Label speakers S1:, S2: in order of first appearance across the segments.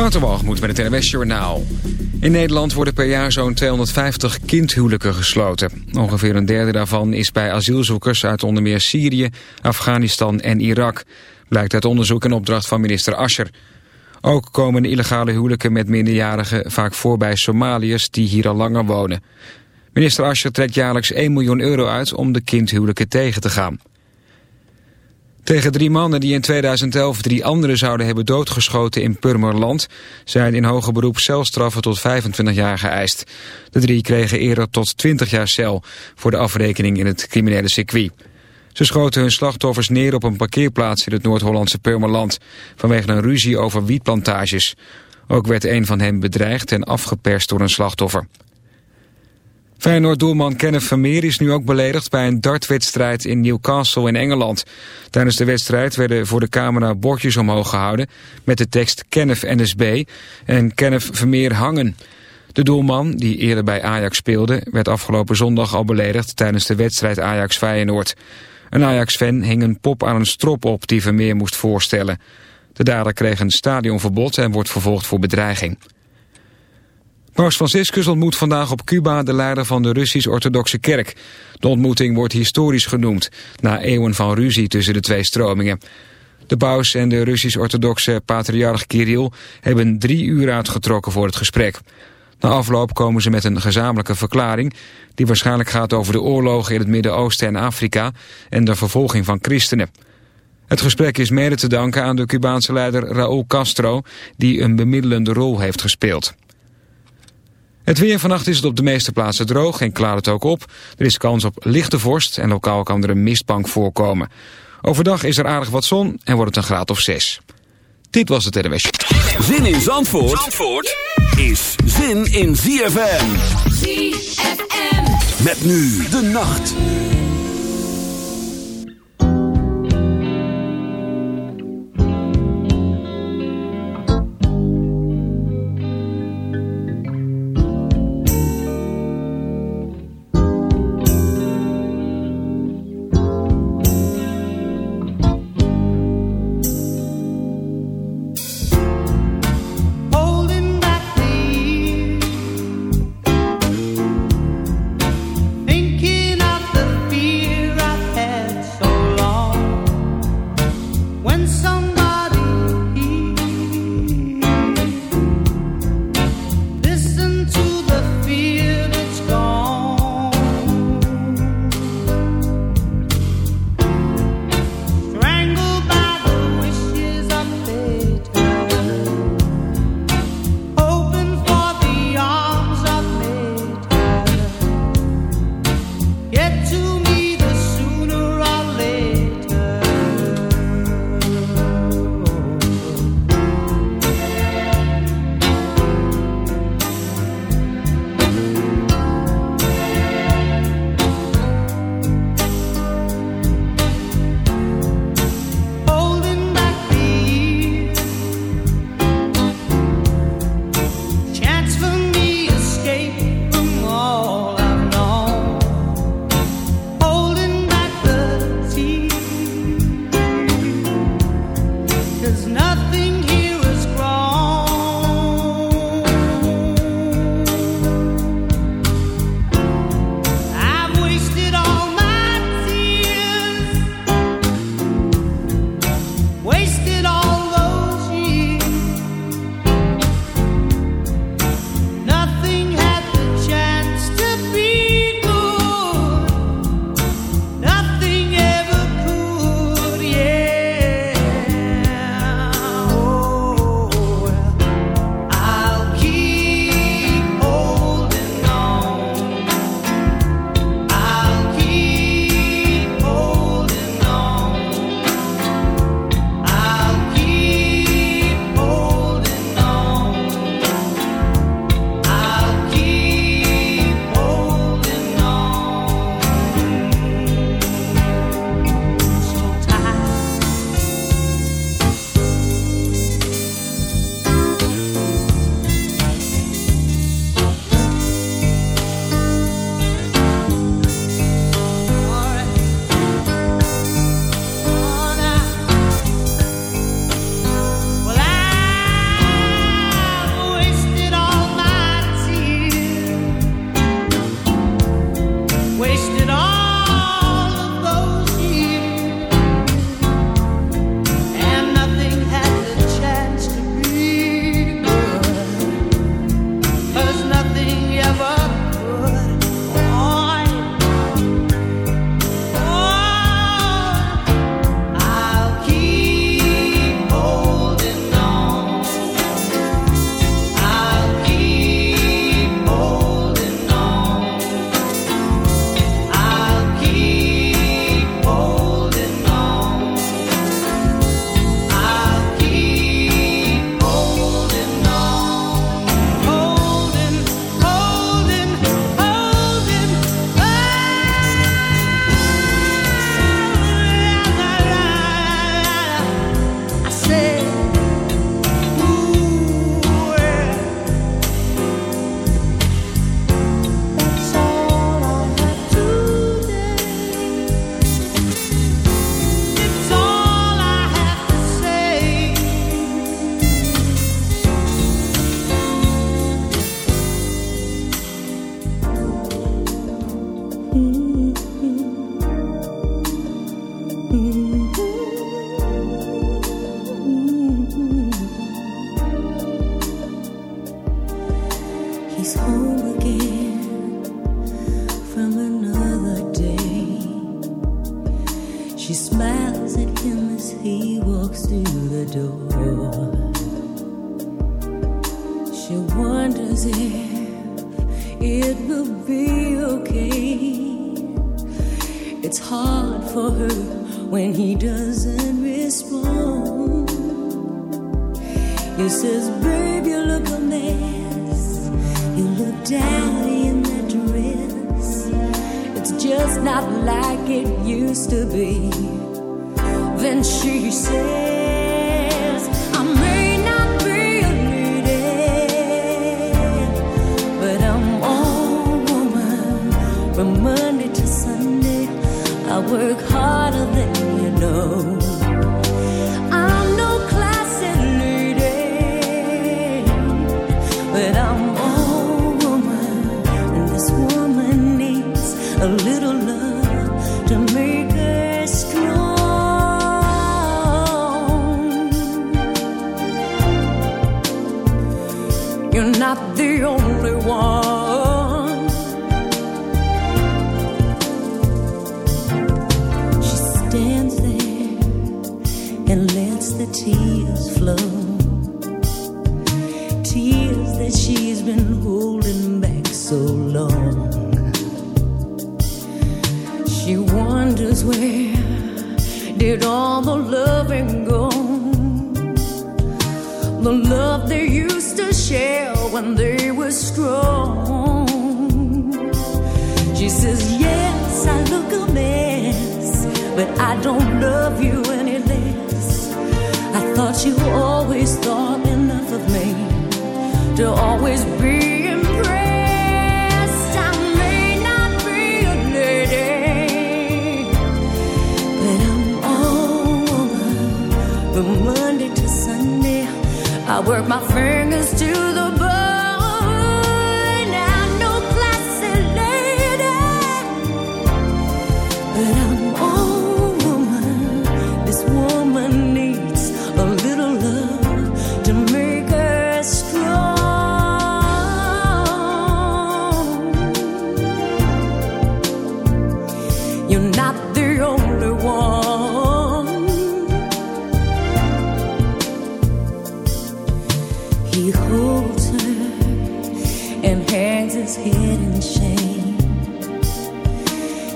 S1: Waterwalgemoed met het NWS Journaal. In Nederland worden per jaar zo'n 250 kindhuwelijken gesloten. Ongeveer een derde daarvan is bij asielzoekers uit onder meer Syrië, Afghanistan en Irak. Blijkt uit onderzoek en opdracht van minister Ascher. Ook komen illegale huwelijken met minderjarigen vaak voor bij Somaliërs die hier al langer wonen. Minister Ascher trekt jaarlijks 1 miljoen euro uit om de kindhuwelijken tegen te gaan. Tegen drie mannen die in 2011 drie anderen zouden hebben doodgeschoten in Purmerland... zijn in hoger beroep celstraffen tot 25 jaar geëist. De drie kregen eerder tot 20 jaar cel voor de afrekening in het criminele circuit. Ze schoten hun slachtoffers neer op een parkeerplaats in het Noord-Hollandse Purmerland... vanwege een ruzie over wietplantages. Ook werd een van hen bedreigd en afgeperst door een slachtoffer. Feyenoord-doelman Kenneth Vermeer is nu ook beledigd bij een dartwedstrijd in Newcastle in Engeland. Tijdens de wedstrijd werden voor de camera bordjes omhoog gehouden met de tekst Kenneth NSB en Kenneth Vermeer hangen. De doelman, die eerder bij Ajax speelde, werd afgelopen zondag al beledigd tijdens de wedstrijd Ajax-Feyenoord. Een Ajax-fan hing een pop aan een strop op die Vermeer moest voorstellen. De dader kreeg een stadionverbod en wordt vervolgd voor bedreiging. Paus Franciscus ontmoet vandaag op Cuba de leider van de Russisch-Orthodoxe Kerk. De ontmoeting wordt historisch genoemd, na eeuwen van ruzie tussen de twee stromingen. De paus en de Russisch-Orthodoxe patriarch Kirill hebben drie uur uitgetrokken voor het gesprek. Na afloop komen ze met een gezamenlijke verklaring... die waarschijnlijk gaat over de oorlogen in het Midden-Oosten en Afrika... en de vervolging van christenen. Het gesprek is mede te danken aan de Cubaanse leider Raúl Castro... die een bemiddelende rol heeft gespeeld. Het weer vannacht is het op de meeste plaatsen droog en klaart het ook op. Er is kans op lichte vorst en lokaal kan er een mistbank voorkomen. Overdag is er aardig wat zon en wordt het een graad of 6. Dit was het NWS.
S2: Zin in Zandvoort, Zandvoort is zin in ZFM. ZFM. Met nu de nacht.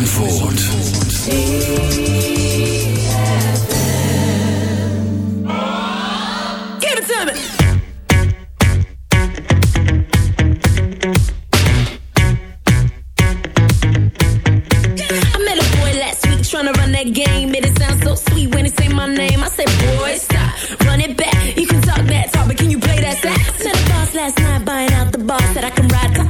S3: Zandvoort. Give it to me. Trying to run that game, it so sweet when my name. I said, boy, stop, run it back. You can talk that talk, but can you play that boss last night, buying out the boss that I can ride.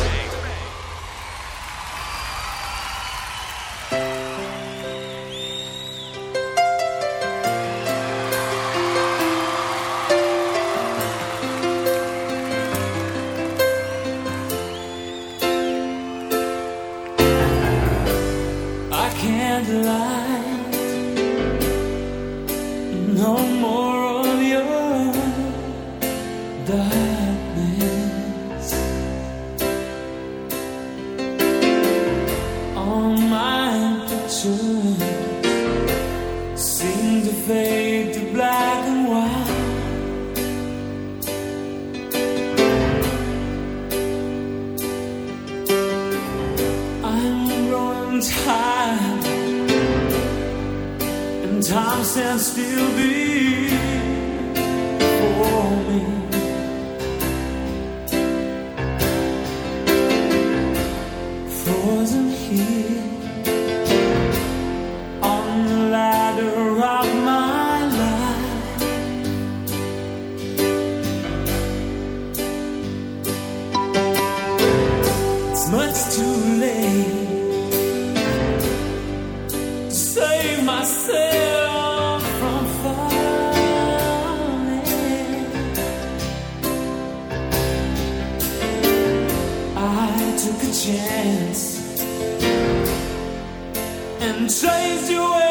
S4: chance and chase you away.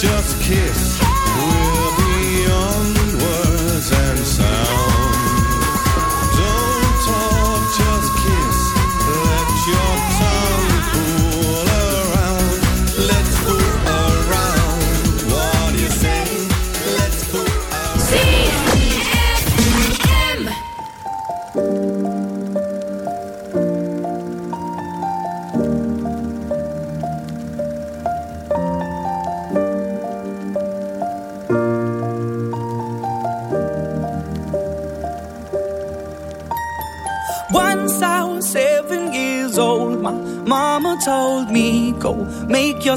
S5: Just kiss.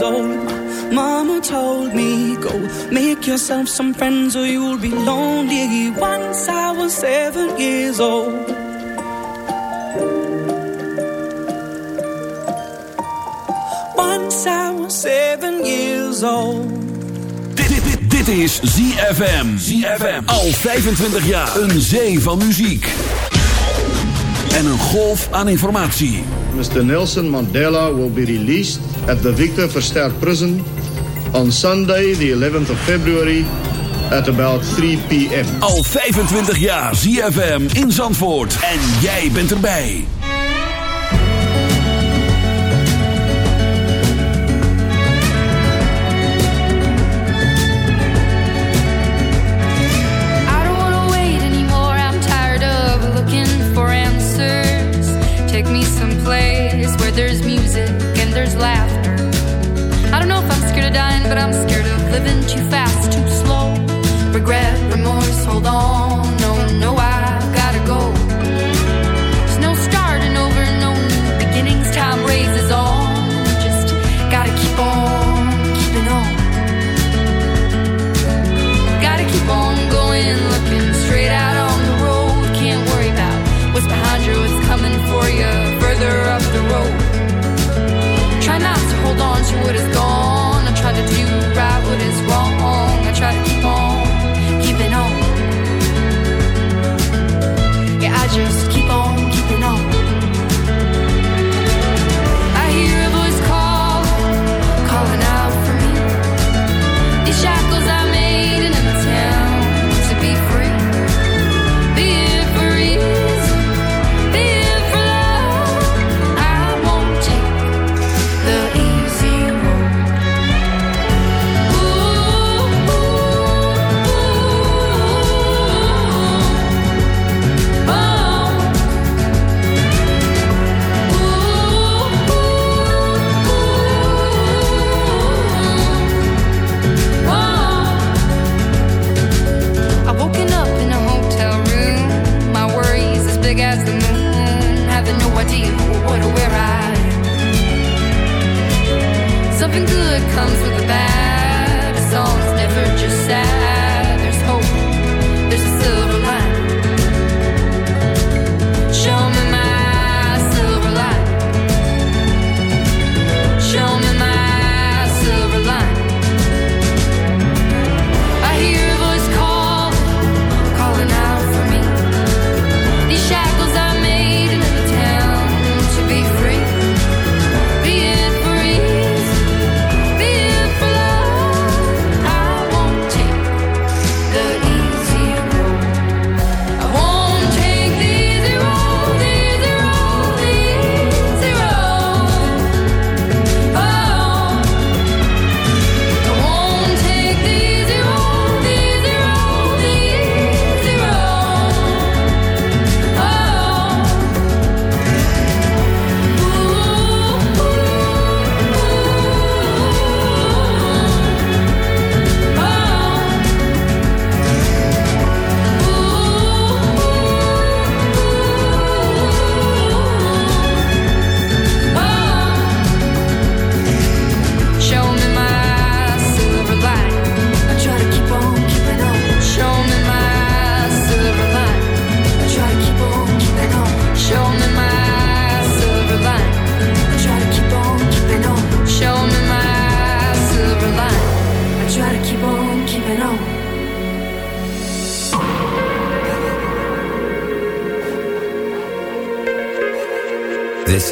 S6: years. Mama told me, go make yourself some friends or you'll be lonely. Once I was seven years old. Once I was seven years old.
S2: Dit, is ZFM. ZFM. Al 25 jaar. Een zee van muziek. En een golf aan informatie.
S7: Mr. Nelson Mandela will be released at the Victor Verster prison on Sunday, the 11th of February at about 3 p.m.
S2: Al 25 jaar ZFM in Zandvoort en jij bent erbij.
S8: haven't you?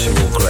S9: sensual grace.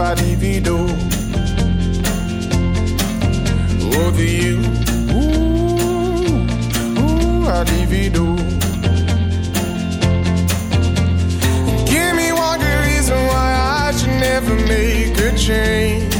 S10: Ooh, Over you, ooh, ooh, I divido. Give me one good reason why I should never make a change.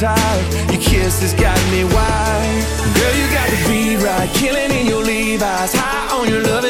S11: tight. Your kiss has got me wide. Girl, you got the beat right, killing in your Levi's, high on your loving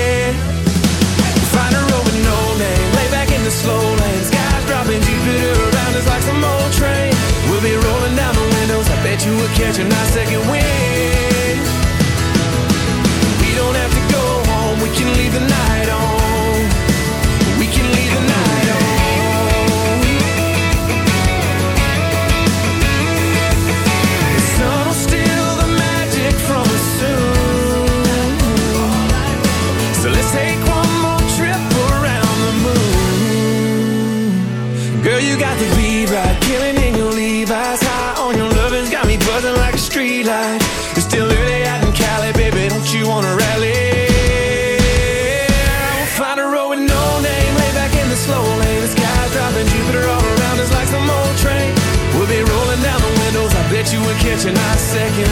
S11: Jupiter around us like some old train. We'll be rolling down the windows. I bet you will catch a nice second wind. We don't have to go home. We can leave the night like a street light. It's still early out in Cali, baby, don't you wanna rally? We'll find a road with no name, lay back in the slow lane. The sky's dropping Jupiter all around us like some old train. We'll be rolling down the windows, I bet you we're catching our second